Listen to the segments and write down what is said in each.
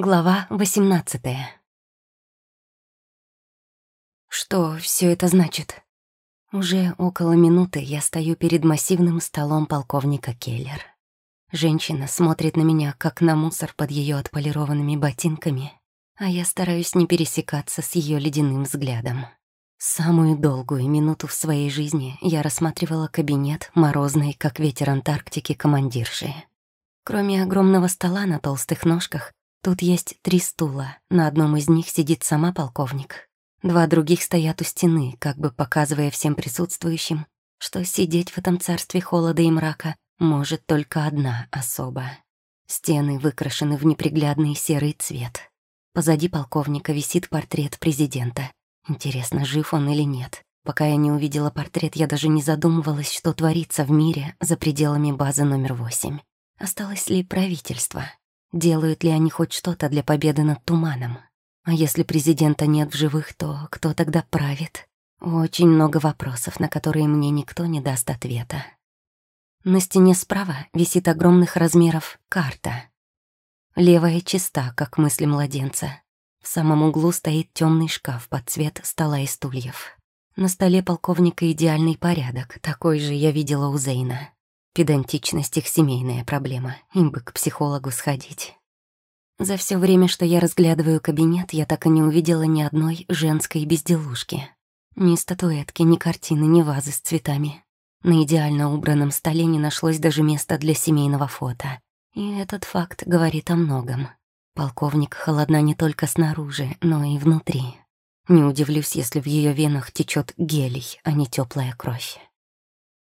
Глава 18 Что все это значит? Уже около минуты я стою перед массивным столом полковника Келлер. Женщина смотрит на меня, как на мусор под ее отполированными ботинками, а я стараюсь не пересекаться с ее ледяным взглядом. Самую долгую минуту в своей жизни я рассматривала кабинет морозной, как ветер Антарктики, командирши. Кроме огромного стола на толстых ножках, Тут есть три стула, на одном из них сидит сама полковник. Два других стоят у стены, как бы показывая всем присутствующим, что сидеть в этом царстве холода и мрака может только одна особа. Стены выкрашены в неприглядный серый цвет. Позади полковника висит портрет президента. Интересно, жив он или нет. Пока я не увидела портрет, я даже не задумывалась, что творится в мире за пределами базы номер восемь. Осталось ли правительство? Делают ли они хоть что-то для победы над туманом? А если президента нет в живых, то кто тогда правит? Очень много вопросов, на которые мне никто не даст ответа. На стене справа висит огромных размеров карта. Левая чиста, как мысли младенца. В самом углу стоит темный шкаф под цвет стола и стульев. На столе полковника идеальный порядок, такой же я видела у Зейна. Педантичность их семейная проблема, им бы к психологу сходить. За все время, что я разглядываю кабинет, я так и не увидела ни одной женской безделушки. Ни статуэтки, ни картины, ни вазы с цветами. На идеально убранном столе не нашлось даже места для семейного фото. И этот факт говорит о многом. Полковник холодна не только снаружи, но и внутри. Не удивлюсь, если в ее венах течет гелий, а не теплая кровь.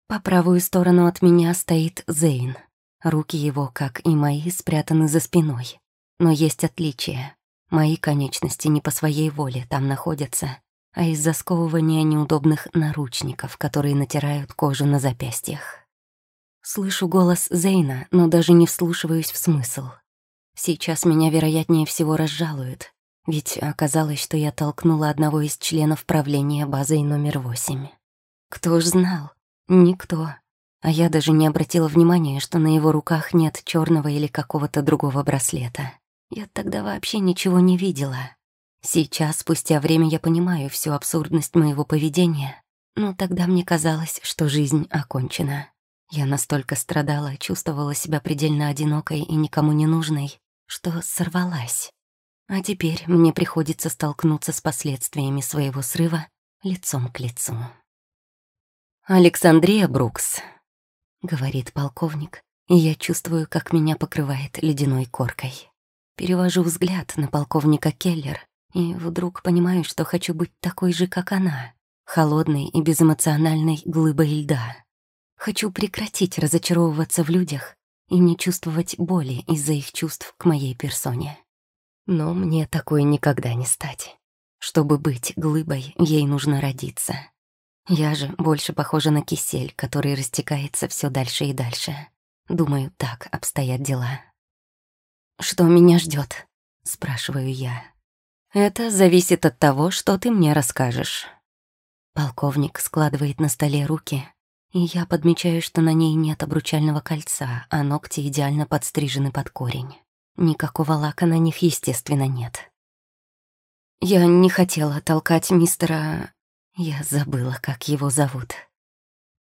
По правую сторону от меня стоит Зейн. Руки его, как и мои, спрятаны за спиной. Но есть отличие. Мои конечности не по своей воле там находятся, а из-за сковывания неудобных наручников, которые натирают кожу на запястьях. Слышу голос Зейна, но даже не вслушиваюсь в смысл. Сейчас меня, вероятнее всего, разжалуют, ведь оказалось, что я толкнула одного из членов правления базой номер восемь. Кто ж знал? Никто. А я даже не обратила внимания, что на его руках нет черного или какого-то другого браслета. Я тогда вообще ничего не видела. Сейчас, спустя время, я понимаю всю абсурдность моего поведения, но тогда мне казалось, что жизнь окончена. Я настолько страдала, чувствовала себя предельно одинокой и никому не нужной, что сорвалась. А теперь мне приходится столкнуться с последствиями своего срыва лицом к лицу. «Александрия Брукс», — говорит полковник, и я чувствую, как меня покрывает ледяной коркой. Перевожу взгляд на полковника Келлер и вдруг понимаю, что хочу быть такой же, как она, холодной и безэмоциональной глыбой льда. Хочу прекратить разочаровываться в людях и не чувствовать боли из-за их чувств к моей персоне. Но мне такой никогда не стать. Чтобы быть глыбой, ей нужно родиться. Я же больше похожа на кисель, который растекается все дальше и дальше. Думаю, так обстоят дела. «Что меня ждет? спрашиваю я. «Это зависит от того, что ты мне расскажешь». Полковник складывает на столе руки, и я подмечаю, что на ней нет обручального кольца, а ногти идеально подстрижены под корень. Никакого лака на них, естественно, нет. Я не хотела толкать мистера я забыла, как его зовут.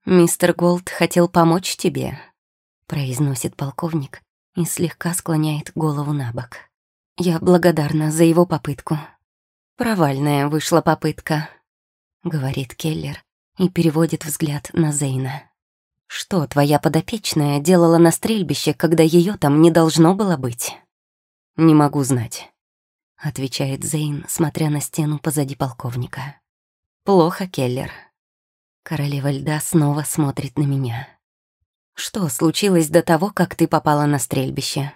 «Мистер Голд хотел помочь тебе», — произносит полковник и слегка склоняет голову на бок. «Я благодарна за его попытку». «Провальная вышла попытка», — говорит Келлер и переводит взгляд на Зейна. «Что твоя подопечная делала на стрельбище, когда ее там не должно было быть?» «Не могу знать», — отвечает Зейн, смотря на стену позади полковника. Плохо, Келлер. Королева льда снова смотрит на меня. Что случилось до того, как ты попала на стрельбище?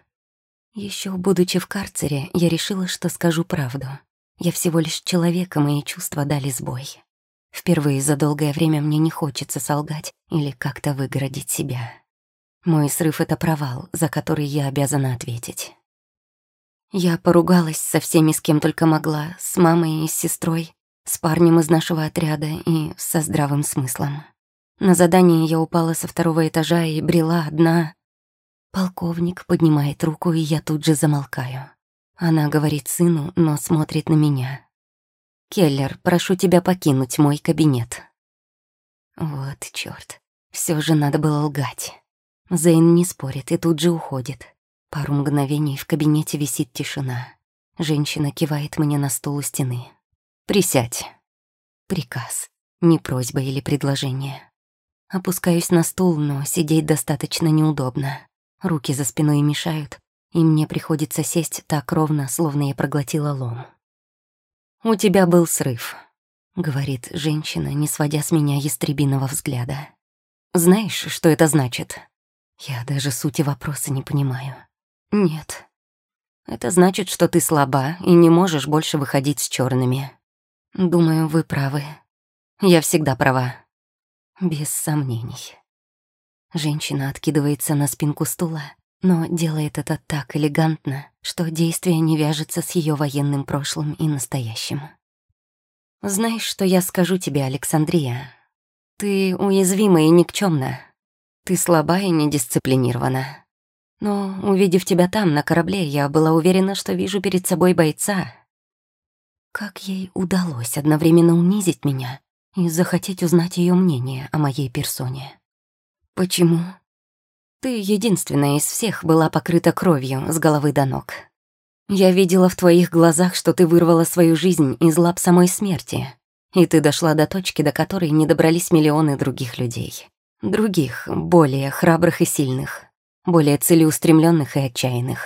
Еще будучи в карцере, я решила, что скажу правду. Я всего лишь человек, и мои чувства дали сбой. Впервые за долгое время мне не хочется солгать или как-то выгородить себя. Мой срыв — это провал, за который я обязана ответить. Я поругалась со всеми, с кем только могла, с мамой и с сестрой, с парнем из нашего отряда и со здравым смыслом. На задание я упала со второго этажа и брела одна. Полковник поднимает руку, и я тут же замолкаю. Она говорит сыну, но смотрит на меня. «Келлер, прошу тебя покинуть мой кабинет». Вот чёрт, всё же надо было лгать. Зейн не спорит и тут же уходит. Пару мгновений в кабинете висит тишина. Женщина кивает мне на стул у стены. «Присядь». Приказ, не просьба или предложение. Опускаюсь на стул, но сидеть достаточно неудобно. Руки за спиной мешают, и мне приходится сесть так ровно, словно я проглотила лом. «У тебя был срыв», — говорит женщина, не сводя с меня ястребиного взгляда. «Знаешь, что это значит?» Я даже сути вопроса не понимаю. «Нет». «Это значит, что ты слаба и не можешь больше выходить с черными. Думаю, вы правы. Я всегда права. Без сомнений». Женщина откидывается на спинку стула, но делает это так элегантно, что действие не вяжется с ее военным прошлым и настоящим. «Знаешь, что я скажу тебе, Александрия? Ты уязвима и никчемна. Ты слаба и недисциплинирована. Но, увидев тебя там, на корабле, я была уверена, что вижу перед собой бойца. Как ей удалось одновременно унизить меня и захотеть узнать ее мнение о моей персоне? Почему? Ты единственная из всех была покрыта кровью с головы до ног. Я видела в твоих глазах, что ты вырвала свою жизнь из лап самой смерти, и ты дошла до точки, до которой не добрались миллионы других людей. Других, более храбрых и сильных, более целеустремленных и отчаянных.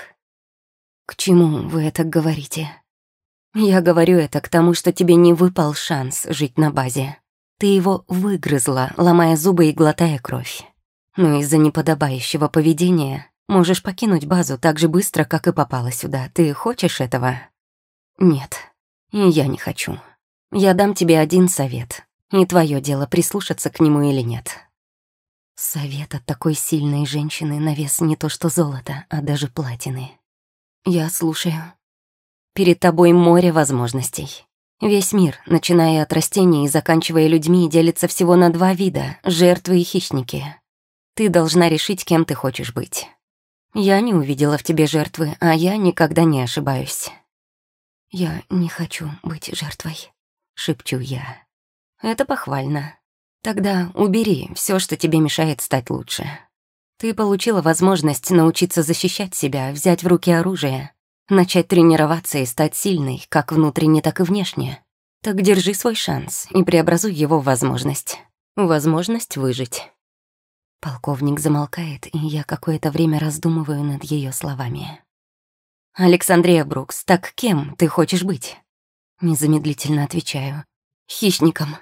К чему вы это говорите? Я говорю это к тому, что тебе не выпал шанс жить на базе. Ты его выгрызла, ломая зубы и глотая кровь но из-за неподобающего поведения можешь покинуть базу так же быстро, как и попала сюда. Ты хочешь этого? Нет, я не хочу. Я дам тебе один совет, и твое дело прислушаться к нему или нет. Совет от такой сильной женщины на вес не то что золота, а даже платины. Я слушаю. Перед тобой море возможностей. Весь мир, начиная от растений и заканчивая людьми, делится всего на два вида — жертвы и хищники. Ты должна решить, кем ты хочешь быть. Я не увидела в тебе жертвы, а я никогда не ошибаюсь. Я не хочу быть жертвой, шепчу я. Это похвально. Тогда убери все, что тебе мешает стать лучше. Ты получила возможность научиться защищать себя, взять в руки оружие, начать тренироваться и стать сильной, как внутренне, так и внешне. Так держи свой шанс и преобразуй его в возможность. Возможность выжить. Полковник замолкает, и я какое-то время раздумываю над ее словами. «Александрия Брукс, так кем ты хочешь быть?» Незамедлительно отвечаю. «Хищником».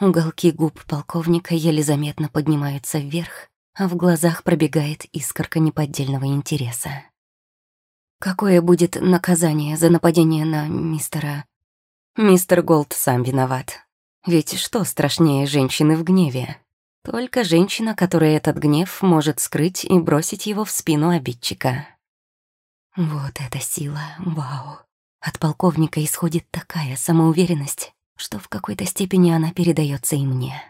Уголки губ полковника еле заметно поднимаются вверх, а в глазах пробегает искорка неподдельного интереса. «Какое будет наказание за нападение на мистера...» «Мистер Голд сам виноват. Ведь что страшнее женщины в гневе?» Только женщина, которая этот гнев может скрыть и бросить его в спину обидчика. Вот эта сила, вау. От полковника исходит такая самоуверенность, что в какой-то степени она передается и мне.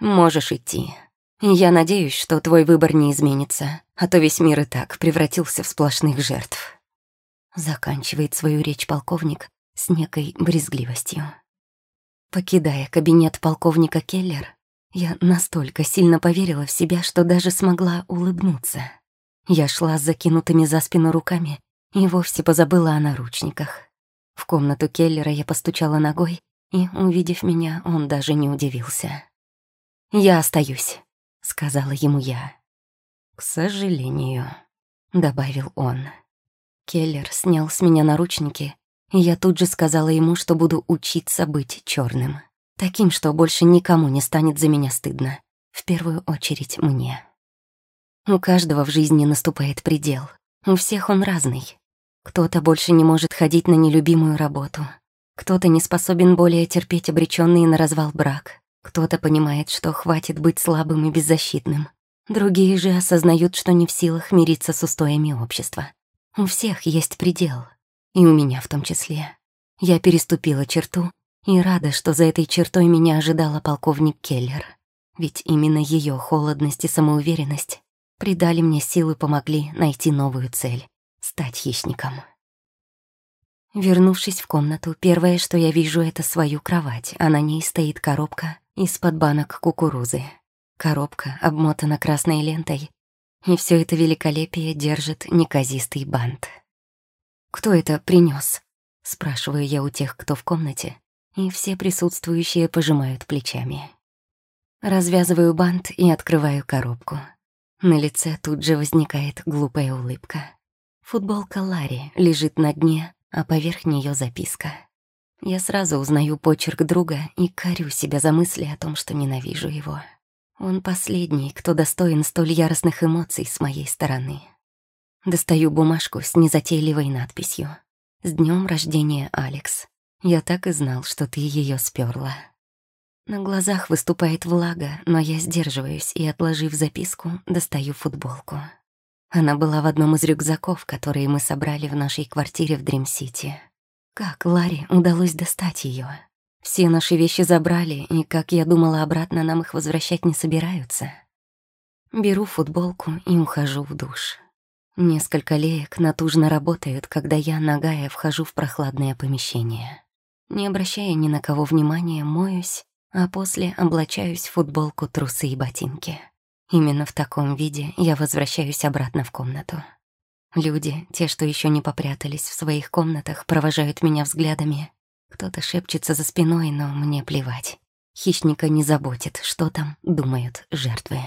Можешь идти. Я надеюсь, что твой выбор не изменится, а то весь мир и так превратился в сплошных жертв. Заканчивает свою речь полковник с некой брезгливостью. Покидая кабинет полковника Келлер, я настолько сильно поверила в себя, что даже смогла улыбнуться. Я шла с закинутыми за спину руками и вовсе позабыла о наручниках. В комнату Келлера я постучала ногой, и, увидев меня, он даже не удивился. «Я остаюсь», — сказала ему я. «К сожалению», — добавил он. Келлер снял с меня наручники, и я тут же сказала ему, что буду учиться быть черным. Таким, что больше никому не станет за меня стыдно. В первую очередь мне. У каждого в жизни наступает предел. У всех он разный. Кто-то больше не может ходить на нелюбимую работу. Кто-то не способен более терпеть обреченный на развал брак. Кто-то понимает, что хватит быть слабым и беззащитным. Другие же осознают, что не в силах мириться с устоями общества. У всех есть предел. И у меня в том числе. Я переступила черту и рада, что за этой чертой меня ожидала полковник Келлер. Ведь именно ее холодность и самоуверенность придали мне силы и помогли найти новую цель — стать хищником. Вернувшись в комнату, первое, что я вижу, это свою кровать, а на ней стоит коробка из-под банок кукурузы. Коробка обмотана красной лентой, и все это великолепие держит неказистый бант. «Кто это принес? спрашиваю я у тех, кто в комнате, и все присутствующие пожимают плечами. Развязываю бант и открываю коробку. На лице тут же возникает глупая улыбка. Футболка Ларри лежит на дне, а поверх нее записка. Я сразу узнаю почерк друга и корю себя за мысли о том, что ненавижу его. Он последний, кто достоин столь яростных эмоций с моей стороны. Достаю бумажку с незатейливой надписью. «С днем рождения, Алекс. Я так и знал, что ты ее сперла». На глазах выступает влага, но я сдерживаюсь и, отложив записку, достаю футболку. Она была в одном из рюкзаков, которые мы собрали в нашей квартире в Дрим-Сити. Как Ларе удалось достать ее? Все наши вещи забрали, и, как я думала, обратно нам их возвращать не собираются. Беру футболку и ухожу в душ. Несколько леек натужно работают, когда я, нагая, вхожу в прохладное помещение. Не обращая ни на кого внимания, моюсь, а после облачаюсь в футболку, трусы и ботинки. Именно в таком виде я возвращаюсь обратно в комнату. Люди, те, что еще не попрятались в своих комнатах, провожают меня взглядами, кто-то шепчется за спиной, но мне плевать. Хищника не заботит, что там думают жертвы.